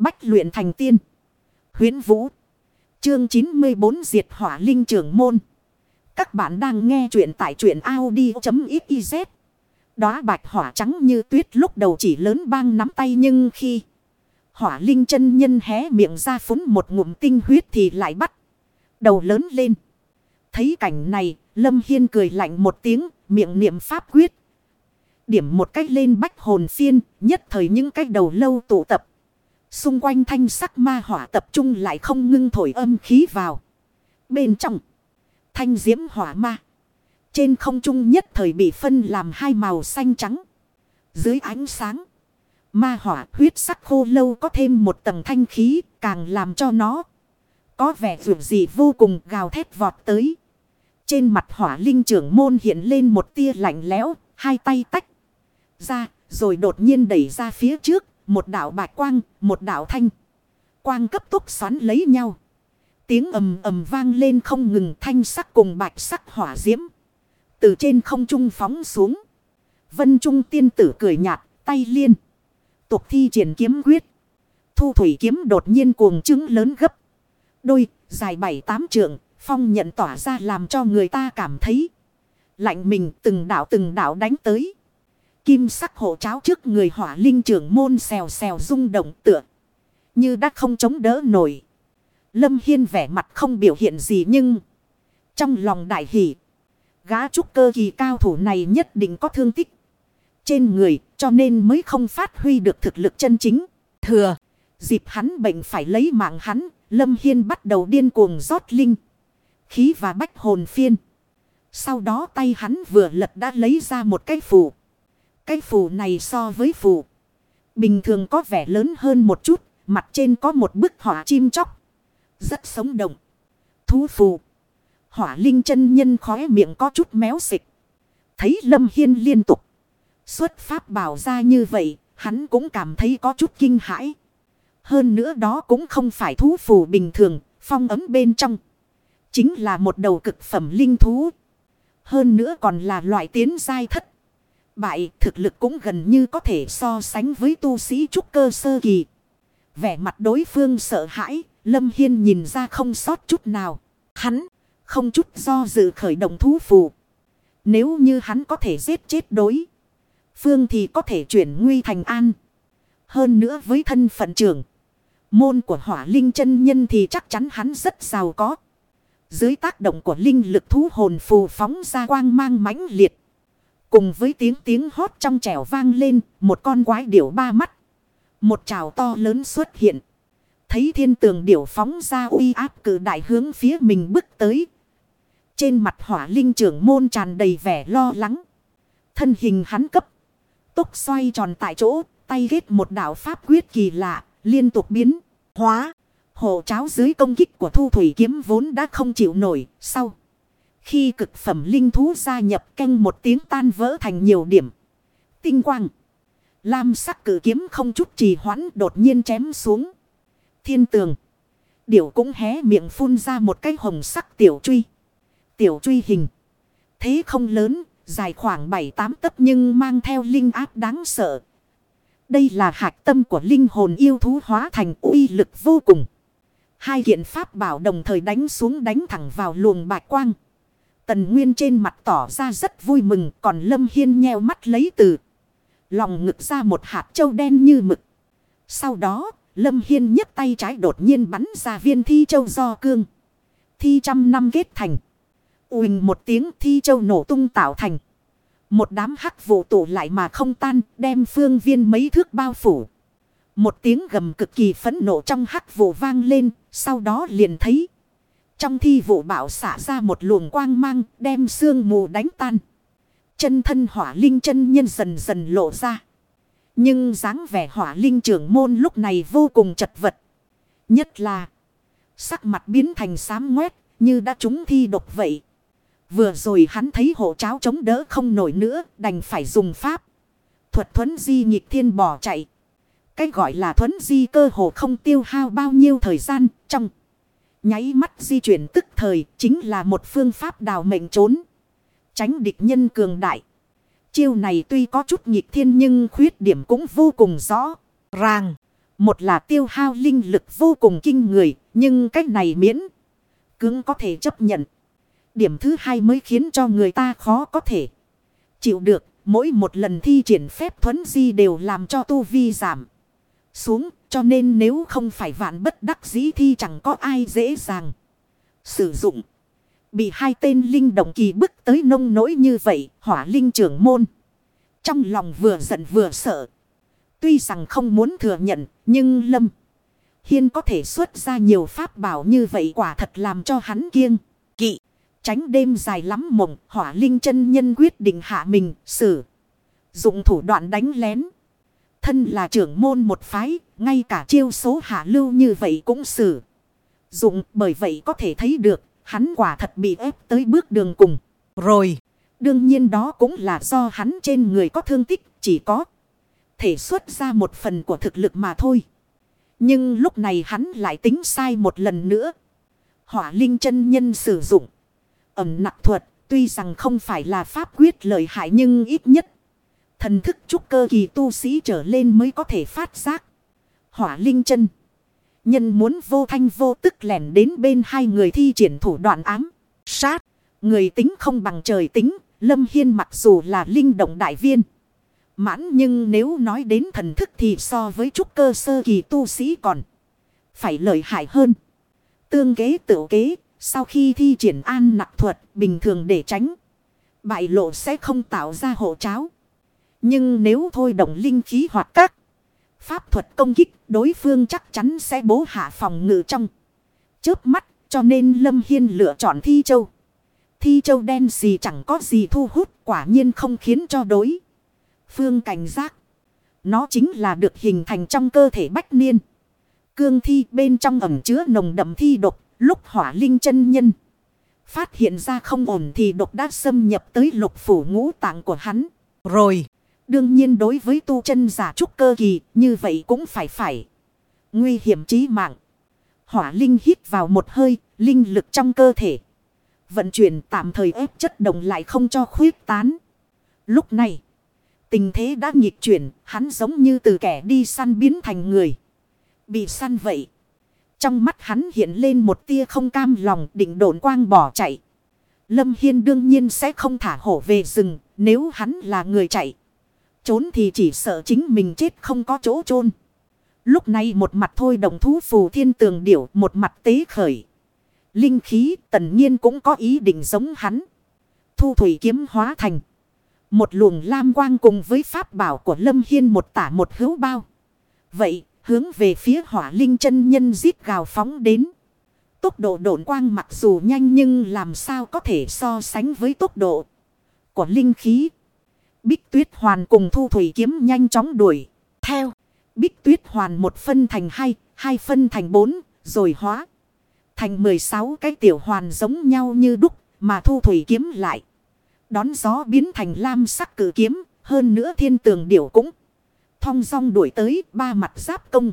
Bách luyện thành tiên. huyễn Vũ. Chương 94 Diệt Hỏa Linh trưởng môn. Các bạn đang nghe truyện tại truyện Audi.xyz. Đóa bạch hỏa trắng như tuyết lúc đầu chỉ lớn bang nắm tay nhưng khi hỏa linh chân nhân hé miệng ra phúng một ngụm tinh huyết thì lại bắt đầu lớn lên. Thấy cảnh này, Lâm Hiên cười lạnh một tiếng, miệng niệm pháp quyết. Điểm một cách lên bách hồn phiên, nhất thời những cách đầu lâu tụ tập. Xung quanh thanh sắc ma hỏa tập trung lại không ngưng thổi âm khí vào. Bên trong, thanh diễm hỏa ma. Trên không trung nhất thời bị phân làm hai màu xanh trắng. Dưới ánh sáng, ma hỏa huyết sắc khô lâu có thêm một tầng thanh khí, càng làm cho nó có vẻ dù gì vô cùng gào thét vọt tới. Trên mặt hỏa linh trưởng môn hiện lên một tia lạnh lẽo, hai tay tách ra, rồi đột nhiên đẩy ra phía trước, một đạo bạch quang, một đạo thanh. Quang cấp tốc xoắn lấy nhau. Tiếng ầm ầm vang lên không ngừng thanh sắc cùng bạch sắc hỏa diễm. Từ trên không trung phóng xuống. Vân Trung tiên tử cười nhạt, tay liên. Tục thi triển kiếm quyết. Thu thủy kiếm đột nhiên cuồng trứng lớn gấp. Đôi, dài bảy tám trượng, phong nhận tỏa ra làm cho người ta cảm thấy. Lạnh mình từng đảo từng đảo đánh tới. Kim sắc hộ cháo trước người hỏa linh trưởng môn xèo xèo rung động tựa. Như đã không chống đỡ nổi. Lâm Hiên vẻ mặt không biểu hiện gì nhưng. Trong lòng đại hỷ. Gã trúc cơ kỳ cao thủ này nhất định có thương tích. Trên người, cho nên mới không phát huy được thực lực chân chính. Thừa. Dịp hắn bệnh phải lấy mạng hắn. Lâm Hiên bắt đầu điên cuồng rót linh. Khí và bách hồn phiên. Sau đó tay hắn vừa lật đã lấy ra một cái phù. Cái phù này so với phù. Bình thường có vẻ lớn hơn một chút. Mặt trên có một bức họa chim chóc. Rất sống động. Thú phù. Hỏa linh chân nhân khóe miệng có chút méo xịch. Thấy Lâm Hiên liên tục. Xuất pháp bảo ra như vậy. Hắn cũng cảm thấy có chút kinh hãi. Hơn nữa đó cũng không phải thú phù bình thường. Phong ấm bên trong. Chính là một đầu cực phẩm linh thú. Hơn nữa còn là loại tiến giai thất bại thực lực cũng gần như có thể so sánh với tu sĩ trúc cơ sơ kỳ. Vẻ mặt đối phương sợ hãi, Lâm Hiên nhìn ra không sót chút nào. Hắn không chút do dự khởi động thú phù. Nếu như hắn có thể giết chết đối. Phương thì có thể chuyển nguy thành an. Hơn nữa với thân phận trưởng. Môn của hỏa linh chân nhân thì chắc chắn hắn rất giàu có. Dưới tác động của linh lực thú hồn phù phóng ra quang mang mãnh liệt. Cùng với tiếng tiếng hót trong trẻo vang lên, một con quái điểu ba mắt. Một trào to lớn xuất hiện. Thấy thiên tường điểu phóng ra uy áp cử đại hướng phía mình bước tới. Trên mặt hỏa linh trưởng môn tràn đầy vẻ lo lắng. Thân hình hắn cấp. Tốc xoay tròn tại chỗ, tay ghét một đạo pháp quyết kỳ lạ, liên tục biến, hóa. Hộ cháo dưới công kích của thu thủy kiếm vốn đã không chịu nổi, sau. Khi cực phẩm linh thú gia nhập canh một tiếng tan vỡ thành nhiều điểm. Tinh quang. Lam sắc cử kiếm không chút trì hoãn đột nhiên chém xuống. Thiên tường. Điểu cũng hé miệng phun ra một cái hồng sắc tiểu truy. Tiểu truy hình. Thế không lớn, dài khoảng 7-8 tấc nhưng mang theo linh áp đáng sợ. Đây là hạt tâm của linh hồn yêu thú hóa thành uy lực vô cùng. Hai kiện pháp bảo đồng thời đánh xuống đánh thẳng vào luồng bạch quang. Tần Nguyên trên mặt tỏ ra rất vui mừng còn Lâm Hiên nheo mắt lấy từ. Lòng ngực ra một hạt châu đen như mực. Sau đó, Lâm Hiên nhấc tay trái đột nhiên bắn ra viên thi châu do cương. Thi trăm năm kết thành. Uỳnh một tiếng thi châu nổ tung tạo thành. Một đám hắc vụ tụ lại mà không tan, đem phương viên mấy thước bao phủ. Một tiếng gầm cực kỳ phẫn nộ trong hắc vụ vang lên, sau đó liền thấy. Trong thi vụ bạo xả ra một luồng quang mang, đem sương mù đánh tan. Chân thân hỏa linh chân nhân dần dần lộ ra. Nhưng dáng vẻ hỏa linh trưởng môn lúc này vô cùng chật vật. Nhất là sắc mặt biến thành xám ngoét như đã trúng thi độc vậy. Vừa rồi hắn thấy hộ cháo chống đỡ không nổi nữa đành phải dùng pháp. Thuật thuấn di nhịp thiên bỏ chạy. Cái gọi là thuấn di cơ hồ không tiêu hao bao nhiêu thời gian trong. Nháy mắt di chuyển tức thời chính là một phương pháp đào mệnh trốn. Tránh địch nhân cường đại. Chiêu này tuy có chút nhịp thiên nhưng khuyết điểm cũng vô cùng rõ ràng. Một là tiêu hao linh lực vô cùng kinh người, nhưng cách này miễn cứng có thể chấp nhận. Điểm thứ hai mới khiến cho người ta khó có thể chịu được. Mỗi một lần thi triển phép thuấn di đều làm cho tu vi giảm xuống. Cho nên nếu không phải vạn bất đắc dĩ thì chẳng có ai dễ dàng sử dụng. Bị hai tên linh động kỳ bức tới nông nỗi như vậy, hỏa linh trưởng môn. Trong lòng vừa giận vừa sợ. Tuy rằng không muốn thừa nhận, nhưng Lâm Hiên có thể xuất ra nhiều pháp bảo như vậy quả thật làm cho hắn kiêng, kỵ. Tránh đêm dài lắm mộng, hỏa linh chân nhân quyết định hạ mình, xử. Dụng thủ đoạn đánh lén. Thân là trưởng môn một phái, ngay cả chiêu số hạ lưu như vậy cũng xử. Dụng bởi vậy có thể thấy được, hắn quả thật bị ép tới bước đường cùng. Rồi, đương nhiên đó cũng là do hắn trên người có thương tích, chỉ có thể xuất ra một phần của thực lực mà thôi. Nhưng lúc này hắn lại tính sai một lần nữa. Hỏa linh chân nhân sử dụng. Ẩm nặng thuật, tuy rằng không phải là pháp quyết lợi hại nhưng ít nhất. Thần thức trúc cơ kỳ tu sĩ trở lên mới có thể phát giác. Hỏa linh chân. Nhân muốn vô thanh vô tức lẻn đến bên hai người thi triển thủ đoạn ám. Sát. Người tính không bằng trời tính. Lâm Hiên mặc dù là linh động đại viên. Mãn nhưng nếu nói đến thần thức thì so với trúc cơ sơ kỳ tu sĩ còn. Phải lợi hại hơn. Tương kế tự kế. Sau khi thi triển an nặc thuật bình thường để tránh. Bại lộ sẽ không tạo ra hộ cháo. Nhưng nếu thôi động linh khí hoặc các pháp thuật công kích, đối phương chắc chắn sẽ bố hạ phòng ngự trong. Chớp mắt, cho nên Lâm Hiên lựa chọn thi châu. Thi châu đen gì chẳng có gì thu hút, quả nhiên không khiến cho đối. Phương cảnh giác. Nó chính là được hình thành trong cơ thể bách niên. Cương thi bên trong ẩm chứa nồng đậm thi độc, lúc hỏa linh chân nhân. Phát hiện ra không ổn thì độc đã xâm nhập tới lục phủ ngũ tạng của hắn. Rồi. Đương nhiên đối với tu chân giả trúc cơ kỳ như vậy cũng phải phải. Nguy hiểm chí mạng. Hỏa linh hít vào một hơi, linh lực trong cơ thể. Vận chuyển tạm thời ép chất động lại không cho khuyết tán. Lúc này, tình thế đã nghịch chuyển, hắn giống như từ kẻ đi săn biến thành người. Bị săn vậy. Trong mắt hắn hiện lên một tia không cam lòng định độn quang bỏ chạy. Lâm Hiên đương nhiên sẽ không thả hổ về rừng nếu hắn là người chạy. Trốn thì chỉ sợ chính mình chết không có chỗ chôn Lúc này một mặt thôi đồng thú phù thiên tường điểu, một mặt tế khởi. Linh khí tần nhiên cũng có ý định giống hắn. Thu thủy kiếm hóa thành. Một luồng lam quang cùng với pháp bảo của Lâm Hiên một tả một hữu bao. Vậy, hướng về phía hỏa linh chân nhân giết gào phóng đến. Tốc độ độn quang mặc dù nhanh nhưng làm sao có thể so sánh với tốc độ của linh khí. Bích tuyết hoàn cùng thu thủy kiếm nhanh chóng đuổi. Theo. Bích tuyết hoàn một phân thành hai, hai phân thành bốn, rồi hóa. Thành 16 cái tiểu hoàn giống nhau như đúc, mà thu thủy kiếm lại. Đón gió biến thành lam sắc cử kiếm, hơn nữa thiên tường điểu cũng. Thong song đuổi tới ba mặt giáp công.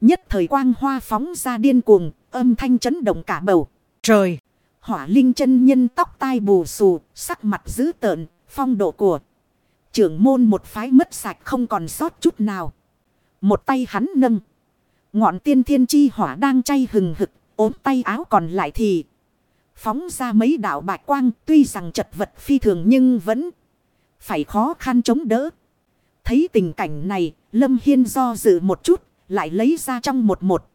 Nhất thời quang hoa phóng ra điên cuồng, âm thanh chấn động cả bầu. Trời! Hỏa linh chân nhân tóc tai bù xù, sắc mặt dữ tợn, phong độ của. Trưởng môn một phái mất sạch không còn sót chút nào. Một tay hắn nâng. Ngọn tiên thiên chi hỏa đang chay hừng hực. ốm tay áo còn lại thì. Phóng ra mấy đạo bạch quang. Tuy rằng chật vật phi thường nhưng vẫn. Phải khó khăn chống đỡ. Thấy tình cảnh này. Lâm Hiên do dự một chút. Lại lấy ra trong một một.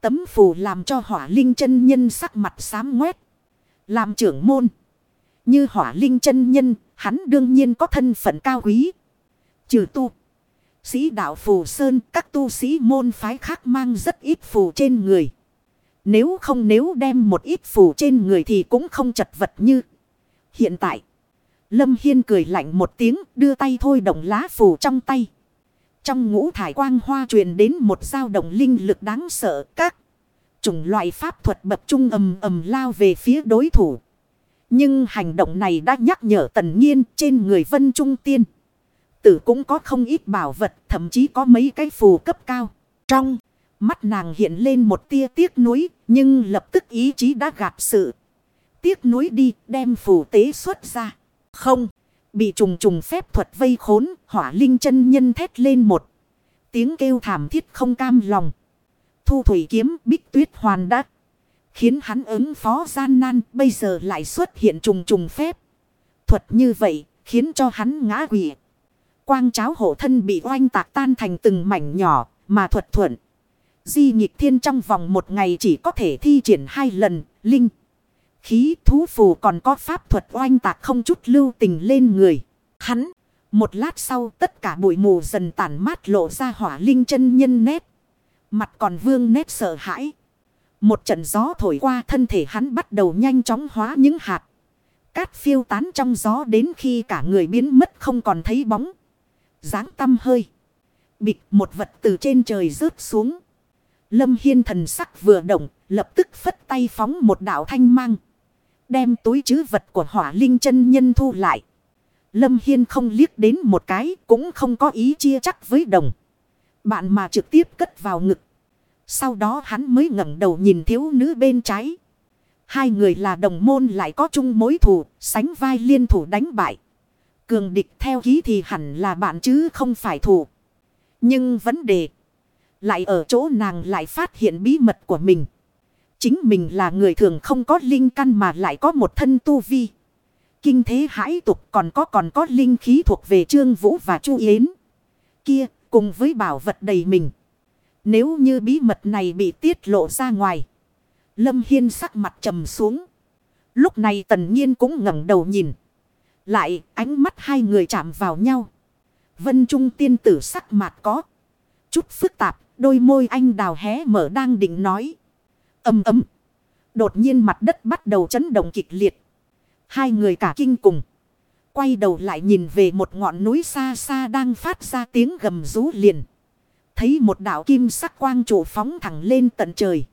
Tấm phù làm cho hỏa linh chân nhân sắc mặt xám ngoét. Làm trưởng môn. Như hỏa linh chân nhân, hắn đương nhiên có thân phận cao quý. Trừ tu. Sĩ đạo phù sơn, các tu sĩ môn phái khác mang rất ít phù trên người. Nếu không nếu đem một ít phù trên người thì cũng không chật vật như. Hiện tại, Lâm Hiên cười lạnh một tiếng đưa tay thôi động lá phù trong tay. Trong ngũ thải quang hoa truyền đến một dao động linh lực đáng sợ các chủng loại pháp thuật bập trung ầm ầm lao về phía đối thủ. Nhưng hành động này đã nhắc nhở tần nhiên trên người vân trung tiên. Tử cũng có không ít bảo vật thậm chí có mấy cái phù cấp cao. Trong mắt nàng hiện lên một tia tiếc nuối nhưng lập tức ý chí đã gạt sự. Tiếc nuối đi đem phù tế xuất ra. Không, bị trùng trùng phép thuật vây khốn hỏa linh chân nhân thét lên một Tiếng kêu thảm thiết không cam lòng. Thu thủy kiếm bích tuyết hoàn đắc. Khiến hắn ứng phó gian nan bây giờ lại xuất hiện trùng trùng phép. Thuật như vậy khiến cho hắn ngã quỷ. Quang cháo hộ thân bị oanh tạc tan thành từng mảnh nhỏ mà thuật thuận. Di nhịp thiên trong vòng một ngày chỉ có thể thi triển hai lần, linh. Khí thú phù còn có pháp thuật oanh tạc không chút lưu tình lên người. Hắn, một lát sau tất cả bụi mù dần tản mát lộ ra hỏa linh chân nhân nét. Mặt còn vương nét sợ hãi. Một trận gió thổi qua thân thể hắn bắt đầu nhanh chóng hóa những hạt. Cát phiêu tán trong gió đến khi cả người biến mất không còn thấy bóng. dáng tâm hơi. Bịch một vật từ trên trời rớt xuống. Lâm Hiên thần sắc vừa động, lập tức phất tay phóng một đạo thanh mang. Đem túi chứ vật của hỏa linh chân nhân thu lại. Lâm Hiên không liếc đến một cái, cũng không có ý chia chắc với đồng. Bạn mà trực tiếp cất vào ngực. Sau đó hắn mới ngẩng đầu nhìn thiếu nữ bên trái. Hai người là đồng môn lại có chung mối thù, sánh vai liên thủ đánh bại. Cường địch theo ký thì hẳn là bạn chứ không phải thù. Nhưng vấn đề lại ở chỗ nàng lại phát hiện bí mật của mình. Chính mình là người thường không có linh căn mà lại có một thân tu vi. Kinh thế hãi tục còn có còn có linh khí thuộc về Trương Vũ và Chu Yến. Kia cùng với bảo vật đầy mình. Nếu như bí mật này bị tiết lộ ra ngoài. Lâm Hiên sắc mặt trầm xuống. Lúc này tần nhiên cũng ngẩng đầu nhìn. Lại ánh mắt hai người chạm vào nhau. Vân Trung tiên tử sắc mặt có. Chút phức tạp, Đôi môi anh đào hé mở đang định nói. Âm ấm. Đột nhiên mặt đất bắt đầu chấn động kịch liệt. Hai người cả kinh cùng. Quay đầu lại nhìn về một ngọn núi xa xa đang phát ra tiếng gầm rú liền. Thấy một đảo kim sắc quang trụ phóng thẳng lên tận trời.